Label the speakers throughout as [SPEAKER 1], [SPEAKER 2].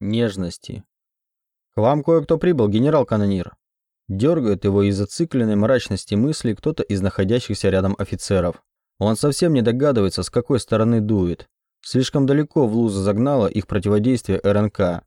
[SPEAKER 1] нежности. «К вам кое-кто прибыл, генерал-канонир». Дергает его из зацикленной мрачности мысли кто-то из находящихся рядом офицеров. Он совсем не догадывается, с какой стороны дует. Слишком далеко в лузу загнало их противодействие РНК.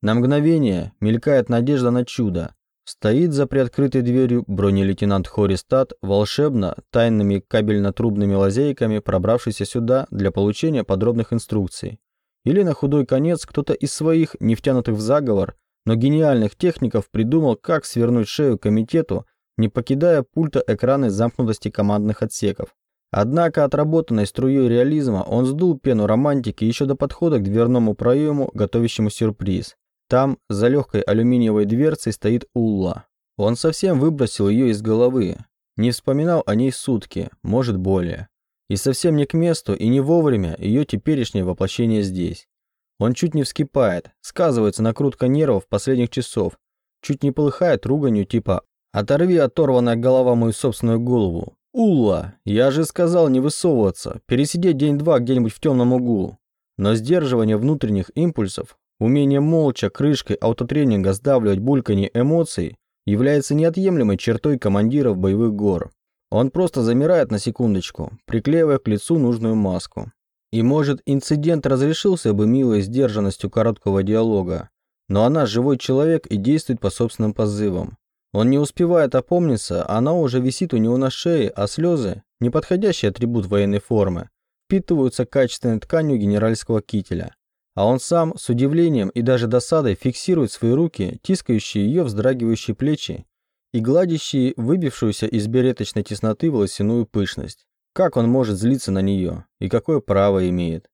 [SPEAKER 1] На мгновение мелькает надежда на чудо. Стоит за приоткрытой дверью бронелейтенант Хористат, волшебно, тайными кабельно-трубными лазейками пробравшийся сюда для получения подробных инструкций. Или на худой конец кто-то из своих, не втянутых в заговор, но гениальных техников придумал, как свернуть шею комитету, не покидая пульта экраны замкнутости командных отсеков. Однако отработанной струей реализма он сдул пену романтики еще до подхода к дверному проему, готовящему сюрприз. Там, за легкой алюминиевой дверцей, стоит Улла. Он совсем выбросил ее из головы, не вспоминал о ней сутки, может более. И совсем не к месту и не вовремя ее теперешнее воплощение здесь. Он чуть не вскипает, сказывается накрутка нервов последних часов, чуть не полыхает руганью типа «Оторви оторванная голова мою собственную голову». «Улла, я же сказал не высовываться, пересидеть день-два где-нибудь в темном углу». Но сдерживание внутренних импульсов, умение молча крышкой аутотренинга сдавливать бульканье эмоций является неотъемлемой чертой командиров боевых гор. Он просто замирает на секундочку, приклеивая к лицу нужную маску. И может инцидент разрешился бы милой сдержанностью короткого диалога, но она живой человек и действует по собственным позывам. Он не успевает опомниться, она уже висит у него на шее, а слезы, неподходящий атрибут военной формы, впитываются качественной тканью генеральского кителя. А он сам с удивлением и даже досадой фиксирует свои руки, тискающие ее вздрагивающие плечи и гладящие выбившуюся из береточной тесноты волосяную пышность. Как он может злиться на нее? И какое право имеет?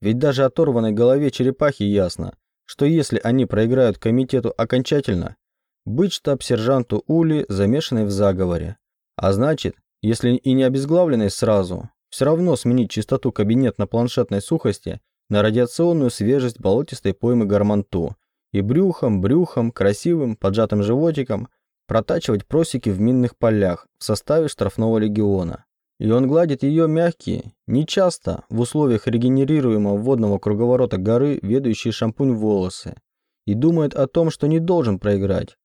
[SPEAKER 1] Ведь даже оторванной голове черепахи ясно, что если они проиграют комитету окончательно, быть штаб-сержанту Ули замешанной в заговоре. А значит, если и не обезглавленной сразу, все равно сменить чистоту кабинетно-планшетной сухости на радиационную свежесть болотистой поймы Гарманту и брюхом, брюхом, красивым, поджатым животиком протачивать просеки в минных полях в составе штрафного легиона. И он гладит ее мягкие, нечасто, в условиях регенерируемого водного круговорота горы, ведущие шампунь волосы, и думает о том, что не должен проиграть.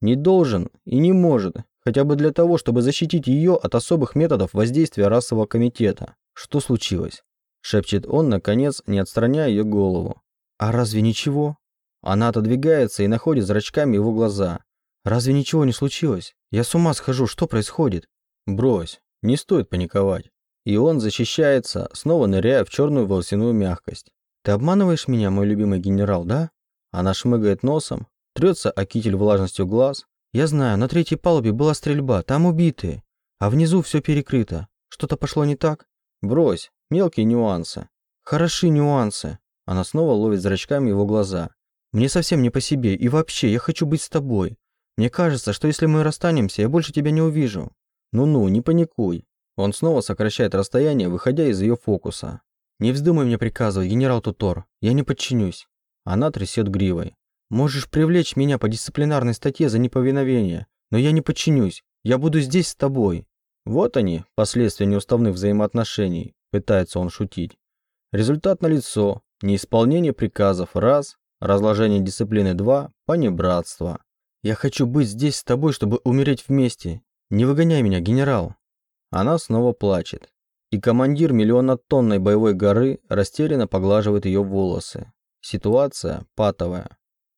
[SPEAKER 1] Не должен и не может, хотя бы для того, чтобы защитить ее от особых методов воздействия расового комитета. Что случилось? Шепчет он, наконец, не отстраняя ее голову. А разве ничего? Она отодвигается и находит зрачками его глаза. Разве ничего не случилось? Я с ума схожу, что происходит? Брось, не стоит паниковать. И он защищается, снова ныряя в черную волосяную мягкость. «Ты обманываешь меня, мой любимый генерал, да?» Она шмыгает носом, трется о китель влажностью глаз. «Я знаю, на третьей палубе была стрельба, там убитые, а внизу все перекрыто. Что-то пошло не так?» «Брось, мелкие нюансы». «Хороши нюансы». Она снова ловит зрачками его глаза. «Мне совсем не по себе, и вообще, я хочу быть с тобой. Мне кажется, что если мы расстанемся, я больше тебя не увижу. «Ну-ну, не паникуй». Он снова сокращает расстояние, выходя из ее фокуса. «Не вздумай мне приказывать, генерал Тутор. Я не подчинюсь». Она трясет гривой. «Можешь привлечь меня по дисциплинарной статье за неповиновение, но я не подчинюсь. Я буду здесь с тобой». Вот они, последствия неуставных взаимоотношений, пытается он шутить. Результат налицо. Неисполнение приказов – раз, разложение дисциплины – два, понебратство. «Я хочу быть здесь с тобой, чтобы умереть вместе. «Не выгоняй меня, генерал!» Она снова плачет. И командир миллионотонной боевой горы растерянно поглаживает ее волосы. Ситуация патовая.